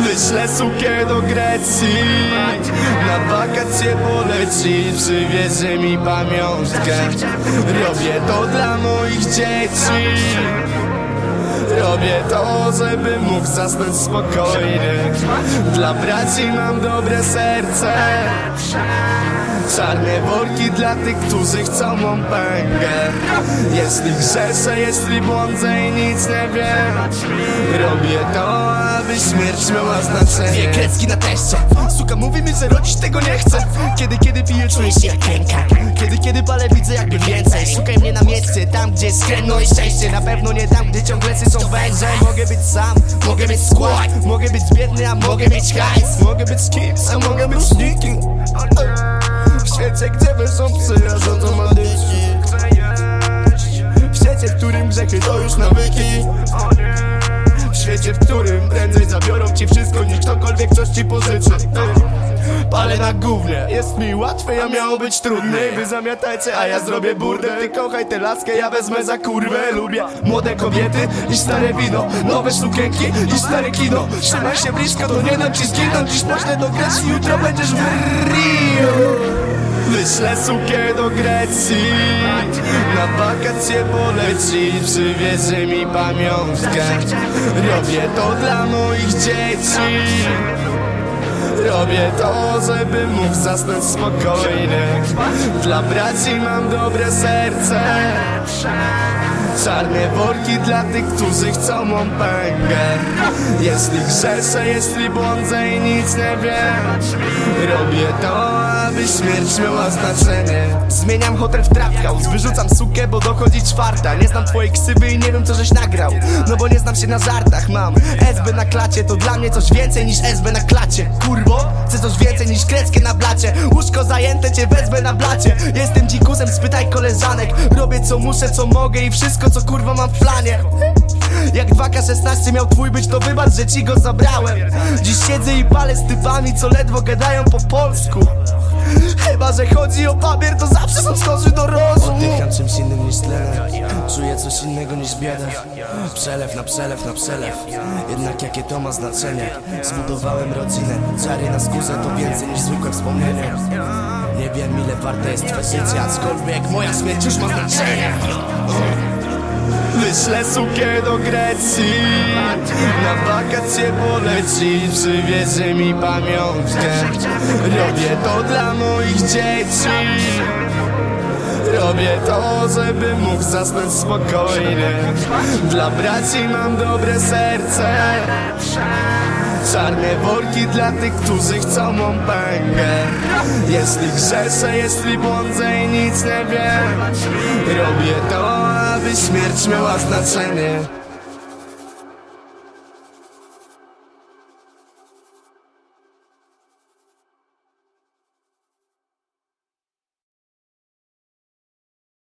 Wyślę sukę do Grecji. Na wakacje poleci Przywiezie mi pamiątkę. Robię to dla moich dzieci. Robię to, żeby mógł zasnąć spokojnie. Dla braci mam dobre serce. Czarne worki dla tych, którzy chcą mą pęgę. Jeśli grzeszę, jeśli błądzę i nic nie wiem Robię to, aby śmierć miała znaczenie. Dwie krecki na teście. Suka mówi mi, że rodzić tego nie chce Kiedy, kiedy piję, czuję się jak ręka. Kiedy, kiedy palę, widzę jakby więcej. Szukaj mnie na mieście, tam gdzie jest kręno i szczęście. Na pewno nie tam, gdy ciągle są węże Mogę być sam, mogę mieć skład Mogę być biedny, a mogę mieć hajs. Mogę być kimś, a mogę być nikim. W świecie, gdzie wyszą psy, to już nawyki. W świecie, w którym prędzej zabiorą ci wszystko niż ktokolwiek coś ci pożyczy. Palę na gównie, jest mi łatwe, ja miało być trudne Wy zamiatajcie, a ja zrobię burdę. Ty kochaj tę laskę, ja wezmę za kurwę. Lubię młode kobiety i stare wino. Nowe sukienki i stare kino. Trzymaj się blisko, to nie dam ci zginąć. Dziś poślę do Grecji, jutro będziesz w Rio Wyślę sukę do Grecji. Na wakacje poleci Przywiezie mi pamiątkę. Robię to dla moich dzieci Robię to, żeby mógł zasnąć spokojnie. Dla braci mam dobre serce. Czarne worki dla tych, którzy chcą mą pęgę. Jeśli grzeszę, jeśli błądzę i nic nie wiem. Robię to, aby śmierć miała znaczenie. Zmieniam hotel w trap house Wyrzucam sukę, bo dochodzi czwarta. Nie znam twojej ksywy i nie wiem co żeś nagrał. No bo nie znam się na żartach Mam SB na klacie. To dla mnie coś więcej niż SB na klacie Kurwo, chcę coś więcej niż kreckę na blacie. Łóżko zajęte, cię wezmę na blacie. Jestem dzikusem, spytaj koleżanek. Robię co muszę, co mogę i wszystko co kurwa mam w planie. Jak 2K16 miał twój być, to wybacz, że ci go zabrałem. Dziś siedzę i palę z typami, co ledwo gadają po polsku. Chyba, że chodzi o papier, to zawsze biedę Przelew na przelew na przelew. Jednak jakie to ma znaczenie? Zbudowałem rodzinę Czary na skórze to więcej niż zwykłe wspomnienie. Nie wiem ile warte jest twoje życie Aczkolwiek moja śmierć już ma znaczenie. Wyślę sukę do Grecji. Na wakacje poleci Przywiezie mi pamiątkę. Robię to dla moich dzieci Robię to, żeby mógł zasnąć spokojnie. Dla braci mam dobre serce. Czarne worki dla tych, którzy chcą mą pęgę. Jeśli grzeszę, jeśli błądzę i nic nie wiem. Robię to, aby śmierć miała znaczenie